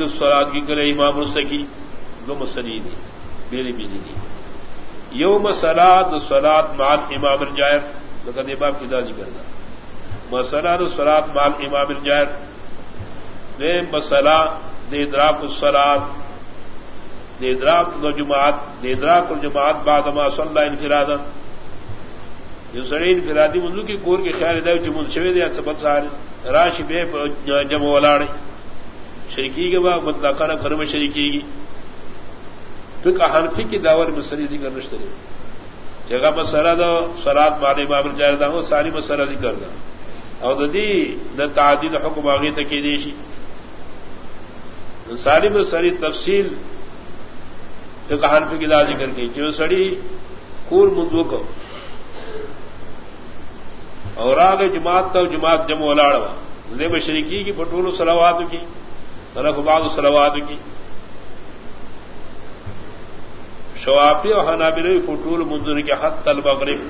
تعدیل السلاد کی کرے امام السکی، دو مسلی دی میری بھی دی یوم سلاد سلاد مال امام الجائر، لقد امام کی دادی کرنا۔ مسلاد سلاد مال امام الجائر۔ دے مسئلہ، دے دراک السلاد دے دراک الجماعت، دے دراک الجماعت بعد ما صلی اللہ انفرادا۔ جو سڑی انفرادی منذ کی کور کے خیال دے اچھا جو منشوی دے سبت سارے راش بے جمع ولاڑے۔ شریکی کے بعد مطلقہ نہ گھر میں شریکی گی۔ پھر حنفی کی دعوت میں سری ذکر رشتے جگہ مسئلہ دو سرات مالی بابر جائے دا وہ ساری مسئلہ ذکر دا اور ددی نہ تعدید حکم آگے تک دیشی۔ ساری مسری تفصیل پھر حنفی کی دا ذکر کی۔ جو سڑی کور مدو کو اور آگے جماعت تو جماعت جمع لاڑوا۔ دے بشریکی کی پٹول سلوات کی۔ طرف بعض سلوات کی۔ شوافی اور حنابل فٹول منظر کے حد تل مغرب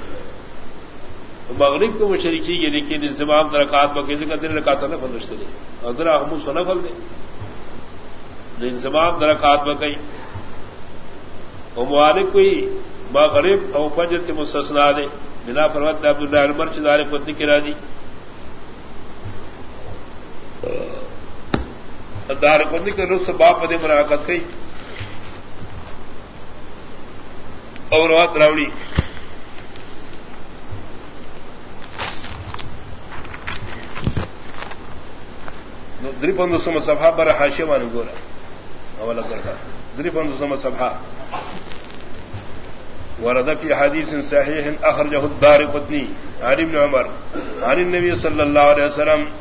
مغرب کو مشرقی یہ لیکن انضمام درکات بکیز کا دن رکھا تھا نا فل رشتے ادھر ہم سو نہ پھل دے انضمام درکات بکئی وہ مالک کوئی مغرب اور فجر کے مستثنا دے بنا فروت عبد اللہ عمر چدار پتنی کرا دی دار پتنی کے رس باپ پدے مراقت کئی۔ اور وات راوڑی۔ دریپند سم سبھا پر ہاشی مان گورا۔ اولا کرتا۔ دریپند سم سبھا ورد في حديث صحيح أخرجه الدار قطني عن ابن عمر۔ عن النبي صلى الله عليه وسلم۔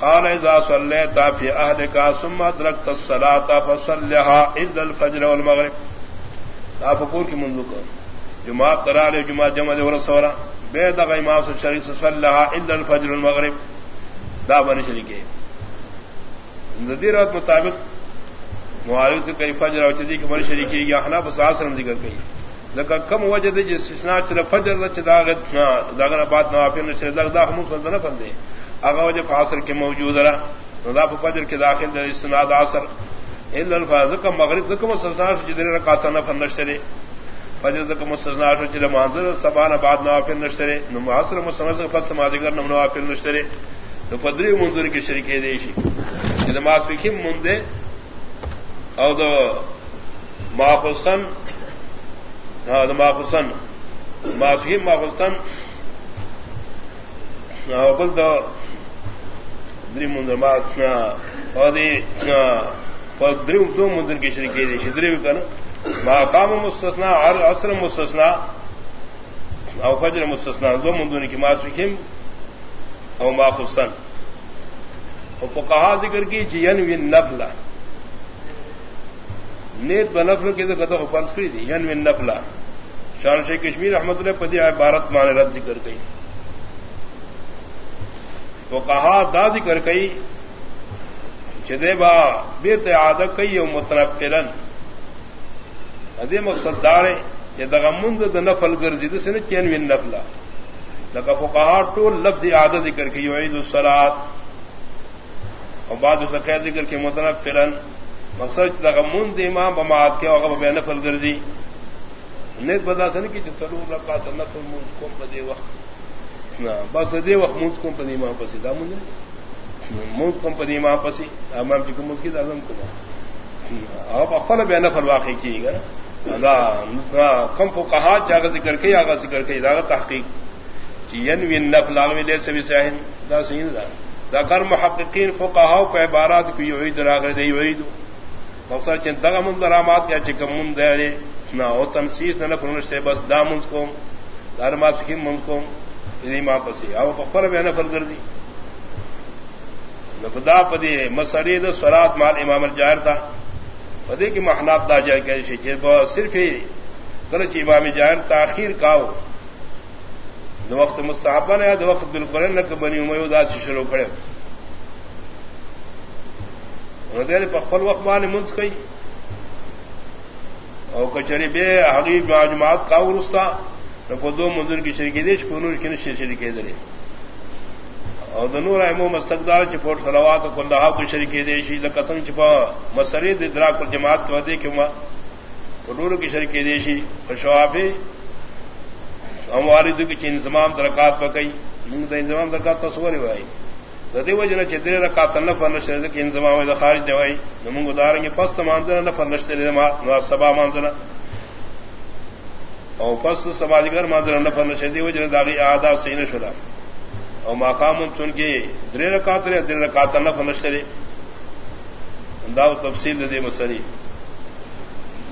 قال إذا صليت في أهلك ثم أدركت الصلاة فصلها إلا الفجر والمغرب۔ فقول کی منذ کو۔ جماعت کرا لے جماعت جمع دے ورسورا بے دغ امام سے شریک سے صلحا الا الفجر المغرب دا بن شریکے۔ ندیرات مطابق معارض سے کئی فجر اور چدی کے بن شریکی یا حنا بس آسرم ذکر کئی۔ لکہ کم وجہ دے جس سنا چل فجر چ داغ داغنا بات نہ پھر نہ دا دا ہم سن نہ پندے اگا وجہ فاصل کے موجود رہا ندا فجر کے داخل دے، سناد اثر الا الفاظ کا مغرب ذکر تک مسلسل جدر رکعت نہ فن نشرے فجر تک مسلسل چل منظر سبان بعد نہ پھر نشرے نماصر مسلسل فصل ما دیگر نہ نشرے تو پدری منظر کی شریک دیشی. نماز فکیم مندے او دو ماخستان ہاں ماخستان مافیم ماخستان بل دو دری مندر ما دریم دو مندر کی شریک دیشی دری بھی کنا مقام مستثنا عصر مستثنا او فجر مستثنا دو مندر کی ماس فکیم او ماخستان کہا ذکر کی ین ون نفلا نیت بنفل کی تو فرض کری تھی ین ون نفلا شان شیخ کشمیر احمد اللہ پدی بھارت مان رد ذکر گئی وہ کہا دا ذکر کئی چدے با بے عادت کئی او متنب فلن ادے مقصد دارے کہ دغمند د نفل گرزی دس نے چین ون نفلا لکا فقہا ٹول لفظ عادت ذکر کی یعید الصلاۃ۔ اور بعد اس کا ذکر کے متنب فلن مقصد من امام بماعت کے وقت بے نفل گردی نیت بدا سن کی چلو رکعت نفل من کوم بدے وقت۔ نہ بس دے وقت من کوم پدی امام پسی، دا من من کوم پدی امام پسی امام جی کو من کی اعظم کو ہاں، اب اخفل بے نفل واقع کی، گا دا کم کو کہا جاگ ذکر کے آگا ذکر کے ادارہ تحقیق۔ ین وین نفل آگے لے سے سہن دا سین دا۔ ذکر محققین فقہاء کو عبارات کی یعید راغر دے یعید مقصد چن دغه من درامات یا چې کوم دے نہ او تنسیس نہ پرنش سے بس دامن کو دار ما سکھی من کو دې ما پسی. او په پر به نه فرګر دي نفدا پدی مسری د صلات مال امام الجاهر تھا پدی کی محنات دا جائے کہ صرف کله چې امام جاهر تاخير کاو دو وقت مستحبہ نے دو وقت بالقرآن نہ بنی امیو دا سے شروع کرے دیر پخل وقت مان منز کئی او کچری بے حقیب جماعت کا ورستا نہ کو دو منظر کی شریک دیش کو نور کی نشر شریک دے او دنور ایمو مستقدار چپوٹ صلوات کو اللہ کو شریکی دیشی لقسم چپا مسری دراک پر جماعت کو دے کیوں پٹور کی شریکی دیشی فشوافی ہم والد کی چین انضمام درکات پکئی منگ دا انضمام درکات تصور ہوئی ددی وجہ چدرے رکات نفر نشر کی انضمام خارج دوائی نمنگ داریں گے فست ماندنا نفر نشر سبا ماندنا او فست سماجگر ماندنا نفر نشر دی وجہ داغی آدھا سین شدہ او مقام چن کے درے رکات رے در رکات نہ فنشرے داو تفصیل دے مسری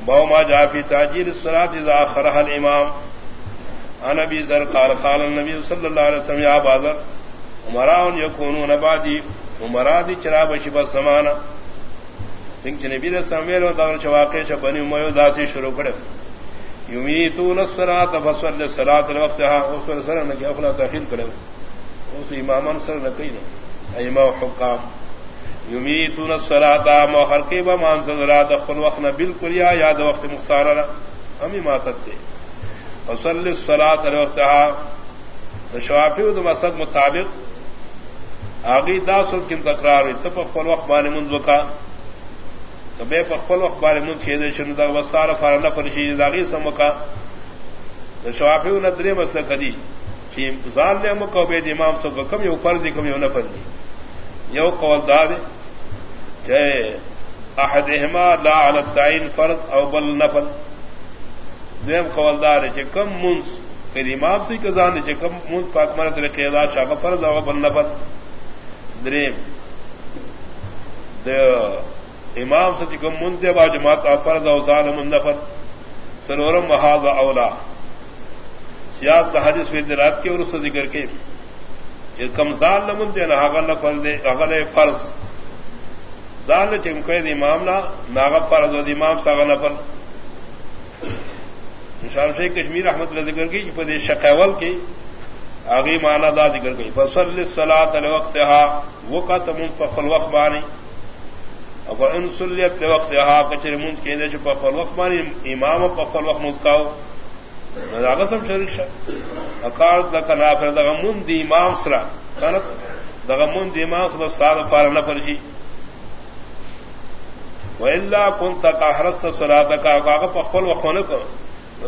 باو ما جا فی تاجیل الصلاۃ اذا خرح الامام. انا بی ذر قال قال النبي صلی اللہ علیہ وسلم، یا بازر عمران یکونون بعدی. عمرادی چرا بشی بس سمانا تنگ نبی نے سمیل و دور چواقع چ بنی میو ذاتی شروع کرے یمیتون الصلاۃ فصل الصلاۃ الوقتها اس سر نے کیا فلا تاخیر کرے۔ اس امام سر نہ کہیں ایما حکام۔ یمیتون الصلاۃ ما خلقی با مان سرا دخل وقت نہ بالکل یا یاد وقت مختار ہم ماتت دے۔ وصلی الصلاۃ الوقتها شوافی و مسد مطابق۔ آگی دا سل کن تکرار ہوئی، تو وقت بان منذ کا تو بے پخل وقت بان منذ کھیدے شنو دا وستار فارنا فرشی داغی سمکا. شوافی و ندرے مسل کدی زان نے مکو بے امام سب کم یو فرض کم یو نفل دی. یو قول داد کہ احدہما لا علی التعین فرض او بل نفل. دیم قول دار ہے کہ کم منس کہ امام سے کزان ہے کہ کم منس پاک مرت رکھے ادا شاہ فرض او بل نفل. دریم. دے امام سے کم منس با جماعت فرض او ظالم نفل سنورم وحاذ اولا. سیاب کا حدیث میں رات کے اور اس ذکر کے کم زال نمن دے نہ نفل دے اغل فرض. زال نے چمکے دی معاملہ ناغ فرض و امام ساغ نفل نشان شیخ کشمیر احمد اللہ ذکر کی، پدے شکول کی آگی مانا دا ذکر گئی فصل سلاۃ الوقت ہا وہ کا تم پفل وقت بانی. اب ان سلیت وقت ہا کچر منت کے دے پفل وقت بانی امام پفل وقت مسکاؤ سم شریک شا۔ اکار دکا نافر دغا من دی امام سرا۔ کانت دغا من دی امام سرا ساد فار نفر جی وإلا كنت كحرست صلاتك۔ كاغا فقل وخونك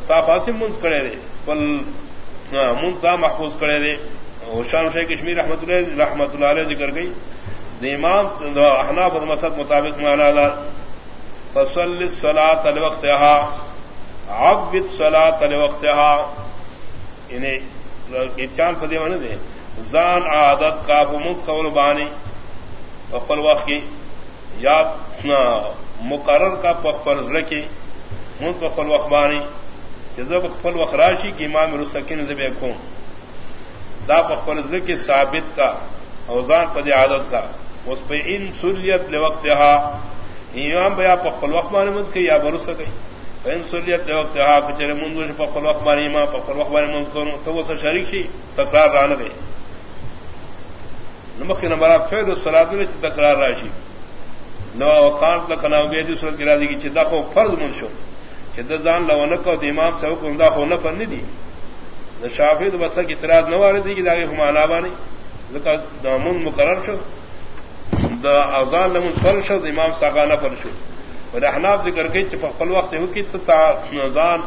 تا فاسم منز کرے دے۔ قل من تا محفوظ کرے دے۔ شان شیخ کشمیر رحمت اللہ رحمت اللہ علیہ ذکر گئی۔ امام احناف المسد مطابق معنی دا فصل الصلاة لوقتها۔ عبد سلا تل وقت انہیں اتیان فدی من دے زان عادت کا مت قول بانی۔ پخل وقت کی یا مقرر کا پخل رکھی۔ مت پخل وقت بانی۔ جزب پخل وقت راشی کی امام رسکین زب خون دا پخل کی ثابت کا اوزان فدی عادت کا۔ اس پہ ان سلیت وقت امام بیا پخل وقت بانی مت کی یا برس گئی ان سلیت وقت چرے منظور پپل وقت بانی ماں پپل وقت بانی منظ کروں تو وہ سب شریک سی تکرار ران دے نمک نمبر پھر سلاد میں تکرار راشی نو وقان لکھنا گئے دوسرے کی راضی کی چدا کو فرض منشو چد زان لو نہ کو امام سے حکم دا ہو نہ پر نہیں دی شافی بس کی اطراع نہ وارد دی کہ داغے ہمانا بانی. من مقرر شو. دا اذان لمن فرض شو امام ساگانہ پر شو. اور احناف ذکر کے چپ پل وقت ہو کی تو نظان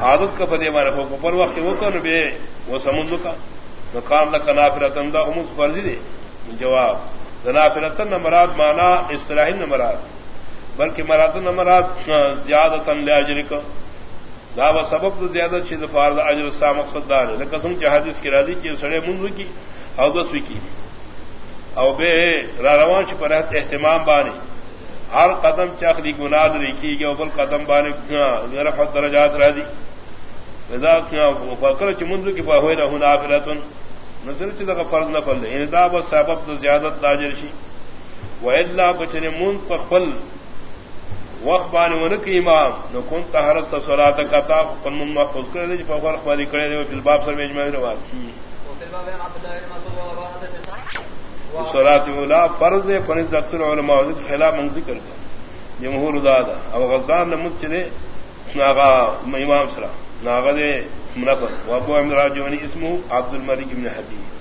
عادت کا پدے مارے ہو پل وقت وہ کر بے وہ سمجھ کا مقام نہ کنا پھر امس فرضی دے جواب دنا پھر تن نمرات مانا اصطلاحی نمرات بلکہ مرات نمرات زیادہ تن لے اجر کو دا و سبب تو زیادہ چیز فارد اجر سا مقصد دار ہے قسم کی حدیث کی راضی کی سڑے منذ کی او دس کی او بے را روان چ پر اہتمام بانی. ہر قدم چخلی گناد لکھی گیا بل قدم بانے رفت درجات را دی. راضی فکر چھ چمند کی پا ہوئے رہوں نافرتن. نظر چی دغه فرض نہ پل اندا یعنی بس سبب تو زیادت تاجر شي و الا بچنے من خپل وقت باندې ونکې امام. نو کون طهارت صلات کا تا خپل من محفوظ کړی چې په وخت باندې کړی دی په باب سره مجمع روایت سورات اولا فرض دے پنز اکثر علماء خلاف من ذکر کر۔ جمہور دادا اب غزان نمت چلے ناغا امام سرا ناغد دے منفر وابو احمد راجونی اسمو عبد الملک ابن حدیث